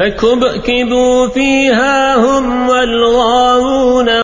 فكبكبوا فيها هم